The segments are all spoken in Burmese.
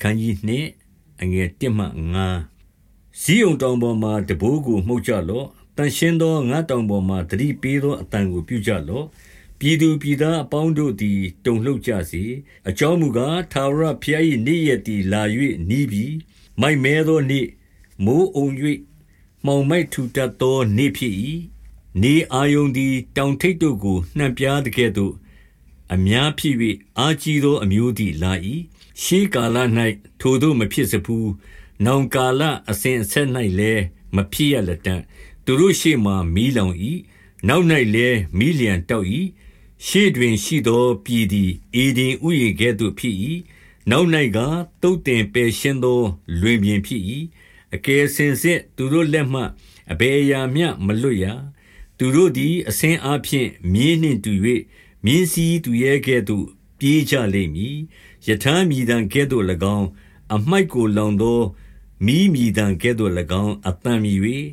ခန်းကြီးနှင့်အငယ်1မှ9ဇီးုံတောင်ပေါ်မှတဘိုးကိုမှုတ်ကြလော့တန်ရှင်းသောငါတောင်ပေါ်မှတတိပေးသောအတန်ကိုပြုကြလော့ပြည်သူပြည်သားအပေါင်းတို့သည်တုန်လှုပ်ကြစေအကြောင်းမူကားသာဝရဖျား၏နေ့ရက်သည်လာ၍နီးပြီးမိုက်မဲသောနေ့မိုးအုံ၍မှောင်မိုက်ထူတတ်သောနေ့ဖြစ်၏နေအာယုန်သည်တောင်ထိပ်တို့ကိုနှံပြားတကဲ့သို့ အများဖြစ်၍အာကြီးသော အမျိုးသည်လာ၏ရှေးကာလ၌ထိုသို့မဖြစ်စဖူး နောင်ကာလ အစဉ်အဆက်၌လည်း မဖြစ်ရလက်တံသူတို့ရှေ့မှမီးလောင်၏နောက်၌လည်း မီးလျံတောက်၏ရှေ့တွင်ရှိသော ပြည်သည်အေဒင်ဥယျာဉ်ကဲ့သို့ ဖြစ်၏နောက်၌ကတုတ်တင်ပယ်ရှင်းသော လွင်ပြင်ဖြစ်၏အကယ်စင်စစ် သူတို့လက်မှ အဘယ်အရာမျှ မလွတ်ရ သူတို့သည်အစဉ်အားဖြင့် မြင်းနှင့်တူ၍ မြင်းစည်းသူရဲ့ကဲ့သို့ ပြေးကြလိမ့်မည်ယထာမြည်တံကဲ့သို့၎င်းအမိုက်ကိုလောင်သောမိမြည်တံကဲ့သို့၎င်းအတန်မြည်၍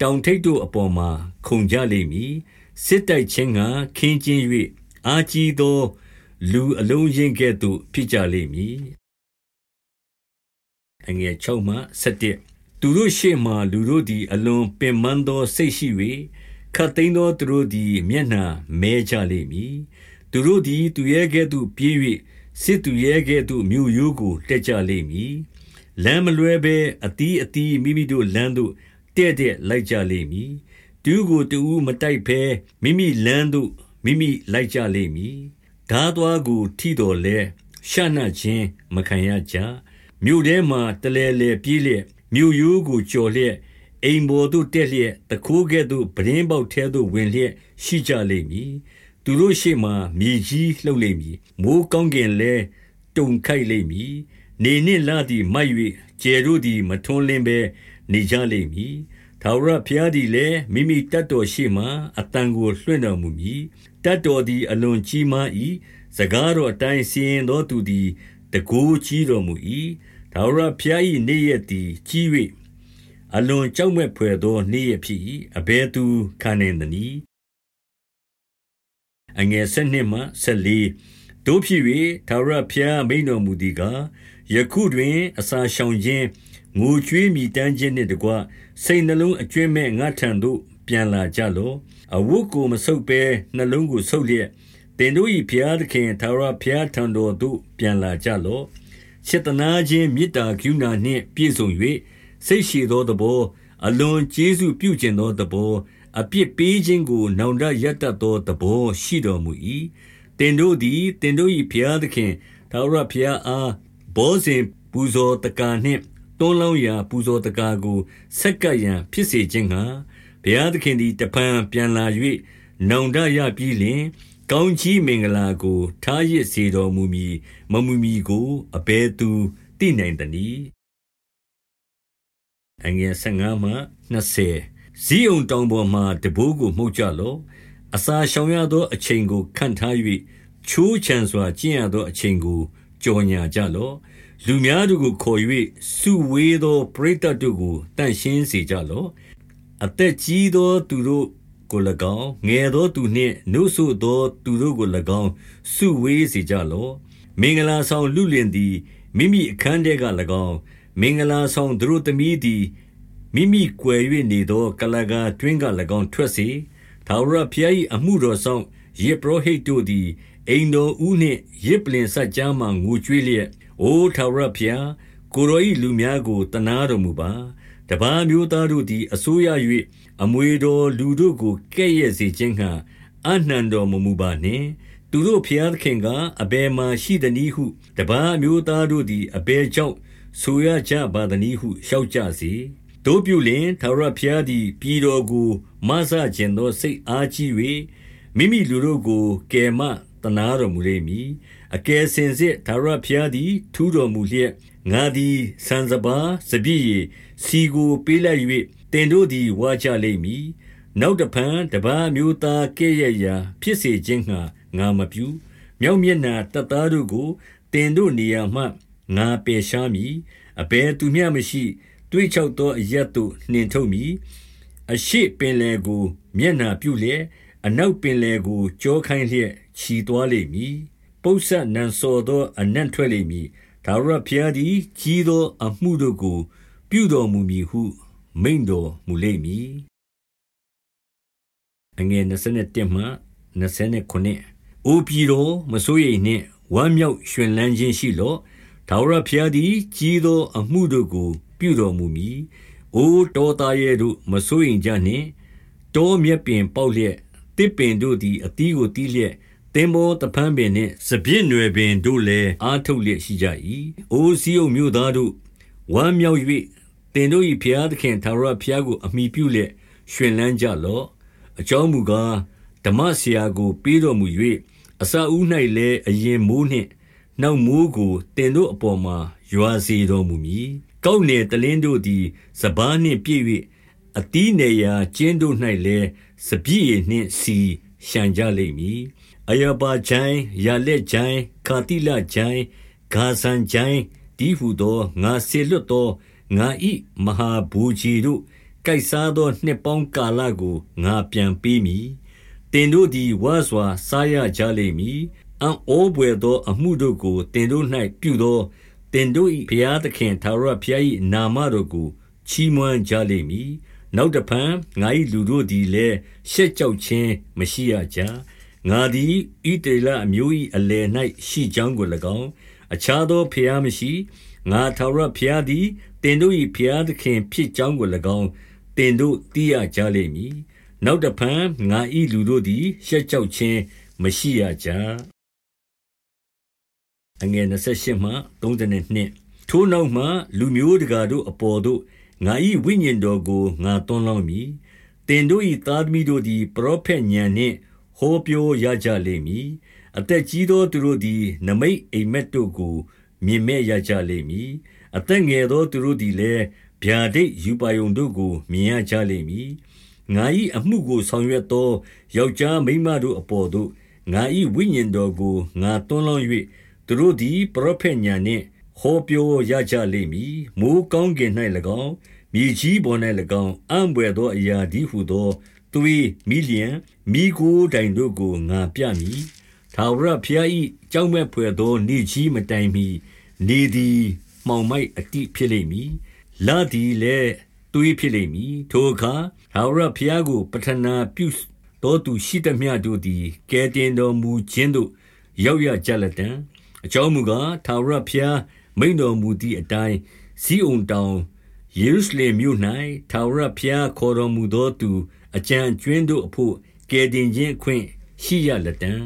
တောင်ထိပ်တို့အပေါ်မှာခုန်ကြလိမ့်မည်စစ်တိုက်ခြင်းကခင်းကျင်း၍အာကြီးသော လူအလုံးချင်းကဲ့သို့ဖြစ်ကြလိမ့်မည်အငယ်6မှ7သူတို့ရှေ့မှလူတို့သည်အလွန်ပင်ပန်းသောစိတ်ရှိ၍ ခတ်သိမ်းသောသူတို့သည် မျက်နှာမဲကြလိမ့်မည်သူတို့သည် သူရဲ့ကဲ့သို့ပြေး၍စစ်သူရဲ့ကဲ့သို့ မြို့ရိုးကို တက်ကြလိမ့်မည် လမ်းမလွဲဘဲအတီးအတီး မိမိတို့လမ်းသို့တဲ့တဲ့လိုက်ကြလိမ့်မည်တူးကိုတူးမတိုက်ဘဲ မိမိလမ်းသို့ မိမိလိုက်ကြလိမ့်မည်ဓာသွားကို ထိတော်လဲရှနှခြင်းမခံရကြ မြို့ထဲမှတလဲလဲပြေးလျက် မြို့ရိုးကိုကြော်လျက် အိမ်ပေါ်သို့တက်လျက်တခိုးကဲ့သို့ပရင်းပေါက်ထဲသို့ဝင်လျက်ရှိကြလိမ့်မည်သူတို့ရှေ့မှမြေကြီးလှုပ်လိမ့်မည်မိုးကောင်းကင်လဲတုန်ခိုက်လိမ့်မည်နေနှင့်လာသည်မိုက်၍ကျယ်တို့သည်မထွန်းလင်းဘဲနေကြလိမ့်မည်ထာဝရဘုရားသည်လည်းမိမိတတ်တော်ရှိမှအတန်ကိုလွှင့်တော်မူမည်တတ်တော်သည်အလွန်ကြီးမား၏စကားတော်အတိုင်းစီရင်သောသူသည်တကိုးကြီးတော်မူ၏ထာဝရဘုရား၏နေ့ရက်သည်ကြီး၍ အလွန်ကြောက်မက်ဖွယ်သော နေ့ရက်ဖြစ်၏အဘဲသူခံနိုင်သနည်းအငယ်7မှ14တို့ဖြစ်၍ထာဝရဘုရားမိန်တော်မူသည်ကား ယခုတွင် အစာရှောင်ခြင်း ငိုကြွေးမြည်တမ်းခြင်းနှင့်တကွ စိတ်နှလုံးအကျွင့်မဲ့ ငါထံသို့ ပြန်လာကြလော့ အဝတ်ကို မဆုပ်ဘဲ နှလုံးကို ဆုပ်လျက်တင်တို့၏ဘုရားသခင်သာရဘုရားထံတော်သို့ ပြန်လာကြလော့စေတနာခြင်း မေတ္တာကရုဏာနှင့် ပြည့်စုံ၍ စိတ်ရှိသောသဘောအလွန်ကျေးဇူးပြုကျင်သောသဘောအပြစ်ပေးခြင်းကို နောင်တရတတ်သောသဘောရှိတော်မူ၏တင်တို့သည်တင်တို့၏ဘုရားသခင်သာရဘုရားအားဘောဇင်ပူဇော်တကာနှင့်တွန်းလောင်းရာ ပူဇော်တကာကိုဆက်ကပ်ရန်ဖြစ်စေခြင်းဟာဘုရားသခင်သည်တပံပြန်လာ၍နောင်တရပြီးလျင်ကောင်းကြီးမင်္ဂလာကို ထားရစ်စေတော်မူမည်မမူမီကိုအဘယ်သူသိနိုင်သနည်း အငယ်15မှ20ဇီးုံတောင်ပေါ်မှတဘိုးကိုမှုတ်ကြလော့အစာရှောင်ရသောအချိန်ကိုခံထား၍ချိုးချံစွာကျင့်ရသောအချိန်ကိုကြော်ညာကြလော့လူများတို့ကိုခေါ်၍စုဝေးသောပရိသတ်တို့ကိုတန့်ရှင်းစေကြလော့အသက်ကြီးသောသူတို့ကို၎င်းငယ်သောသူနှင့်နှုတ်ဆိုသောသူတို့ကို၎င်းစုဝေးစေကြလော့မင်္ဂလာဆောင်လူလင်သည်မိမိအခန်းထဲက၎င်း မင်္ဂလာဆောင်သူတို့သမီးသည် မိမိကွယ်၍နေသောကလကာတွင်က၎င်းထွက်စေသာဝရဖျား၏အမှုတော်ဆောင်ယေဘရဟိတ်တို့သည် အိမ်တော်ဦးနှင့်ရစ်ပလင်ဆက်ကြားမှငိုကြွေးလျက် အိုထာဝရဘုရား ကိုရောဤလူများကိုတနာတော်မူပါ တပားမျိုးသားတို့သည် အစိုးရ၍အမွေတော်လူတို့ကို ကဲ့ရဲ့စေခြင်းဟံအနှံတော်မမူပါနှင့် သူတို့ဖျားသခင်ကအဘယ်မှရှိသနည်းဟု တပားမျိုးသားတို့သည် အဘယ်ကြောင့် ဆိုရကြပါသနည်းဟုလျှောက်ကြစေတို့ပြုလင်သာရဖျားသည်ပြည်တော်ကိုမဆခြင်းသောစိတ်အားကြီး၍မိမိလူတို့ကိုကယ်မတနာတော်မူလိမ့်မည်အကယ်စင်စစ်သာရဖျားသည်ထူးတော်မူလျက်ငါသည်ဆန်စပါစပြည့်ရီစီကိုပေးလိုက်၍တင်တို့သည်ဝါကြလိမ့်မည်နောက်တဖန်တပားမျိုးသားကဲ့ရဲ့ရာ ဖြစ်စေခြင်းငှာငါမပြုမြောက်မျက်နာတသားတို့ကိုတင်တို့နေရာမှ ငါပယ်ရှားမည်အဘယ်သူမျှမရှိတွေးချောက်သောအရက်တို့နှင်ထုတ်မည်အရှိပင်လေကို မျက်နာပြုလျက်အနောက်ပင်လေကို ကြောခိုင်းလျက်ခြီသွားလိမ့်မည်ပု္ပ္ပနံစောသောအနံ့ထွက်လိမ့်မည်ထာဝရဘုရားသည်ကြီးသော အမှုတို့ကို ပြုတော်မူမည်ဟု မိန့်တော်မူလိမ့်မည်။21မှ29အိုပြည်တော်မစိုးရိမ်နှင့်ဝမ်းမြောက်ရွှင်လန်းခြင်းရှိလော့။ ထာဝရဘုရားသည် ကြီးသောအမှုတို့ကို ပြုတော်မူမည်။အိုတောသားရဲတို့ မစိုးရိမ်ကြနှင့်။တောမြက်ပင်ပေါက်လျက် သစ်ပင်တို့သည် အသီးကိုတီးလျက် သင်္ဘောသဖန်းပင်နှင့် စပြည့်နွယ်ပင်တို့လည်း အားထုတ်လျက်ရှိကြ၏။အိုစီယုံမြို့သားတို့ ဝမ်းမြောက်၍သင်တို့၏ဘုရားသခင်ထာဝရဘုရားကို အမိပြုလျက် ရွှင်လန်းကြ လော့။အကြောင်းမူကား ဓမ္မဆရာကို ပေးတော်မူ၍အစာဦး၌လည်း အရင်မိုးနှင့် နောက်မိုးကိုတင်တို့အပေါ်မှာရွာစေတော်မူမည်။ကောက်နယ်တလင်းတို့သည်စပားနှင့်ပြည့်၍အတီးနေရာကျင်းတို့၌လည်းစပြည့်နှင့်စီရှံကြလိမ့်မည်။အယပါချိုင်းရလက်ချိုင်းခါတိလချိုင်းဂါဇန်ချိုင်းဒီဟုသောငါဆေလွတ်သောငါဤမဟာဘူကြီးတို့ကြိုက်စားသောနှစ်ပေါင်းကာလကိုငါပြန်ပေးမည်။တင်တို့သည်ဝါစွာစားရကြလိမ့်မည်။ အံ့ဩပွေသော အမှုတို့ကိုတင်တို့၌ပြုသောတင်တို့၏ဘုရားသခင်သာရဘုရား၏နာမတော်ကို ချီးမွမ်းကြလိမ့်မည်။နောက်တဖန် ငါ၏လူတို့သည်လည်း ရှက်ကြောက်ခြင်းမရှိရကြ။ငါသည်ဣတေလအမျိုး၏အလယ်၌ရှိကြောင်းကို၎င်း အခြားသော ဘုရားမရှိ ငါသာရဘုရားသည်တင်တို့၏ဘုရားသခင် ဖြစ်ကြောင်းကို၎င်းတင်တို့သိရကြလိမ့်မည်။နောက်တဖန် ငါ၏လူတို့သည် ရှက်ကြောက်ခြင်းမရှိရကြ။ အငယ်28မှ32ထိုနောက်မှ လူမျိုးတကာတို့အပေါ်သို့ငါ၏ဝိညာဉ်တော်ကိုငါသွန်းလောင်းမည်။တင်တို့၏သားသမီးတို့သည် ပရောဖက်ဉာဏ်နှင့်ဟောပြောရကြလိမ့်မည်။အသက်ကြီးသောသူတို့သည် နမိတ်အိမ်မက်တို့ကို မြင်မဲ့ရကြလိမ့်မည်။အသက်ငယ်သောသူတို့သည်လည်းဗျာဒိတ်ယူပါယုံတို့ကို မြင်ရကြလိမ့်မည်။ငါ၏အမှုကိုဆောင်ရွက်သောယောက်ျားမိန်းမတို့အပေါ်သို့ငါ၏ဝိညာဉ်တော်ကိုငါသွန်းလောင်း၍ သူတို့သည် ပရောဖက်ဉာဏ်နှင့် ဟောပြောရကြလိမ့်မည်။မိုဃ်းကောင်းကင်၌၎င်း၊မြေကြီးပေါ်၌၎င်း အံ့ဘွယ်သောအရာတည်းဟူသော သွေး၊မီးလျှံ၊မီးခိုးတိုင်တို့ကို ငါပြမည်။ထာဝရဘုရား၏ကြောက်မက်ဘွယ်သော နေ့ကြီးမတိုင်မှီ နေသည်မှောင်မိုက်အတိဖြစ်လိမ့်မည်။လသည်လည်း သွေးဖြစ်လိမ့်မည်။ထိုအခါ ထာဝရဘုရားကို ပဌနာပြုသောသူရှိသမျှတို့သည် ကယ်တင်တော်မူခြင်းသို့ ရောက်ရကြလတံ့။ အကြောင်းမူကား၊ထာဝရဘုရား မိန့်တော်မူသည်အတိုင်း၊ဇိအုန်တောင်၊ယေရုရှလင်မြို့၌ထာဝရဘုရားခေါ်တော်မူသောသူ အကျန်အကြွင်းတို့အဘို့ ကယ်တင်ခြင်းအခွင့် ရှိရလတံ့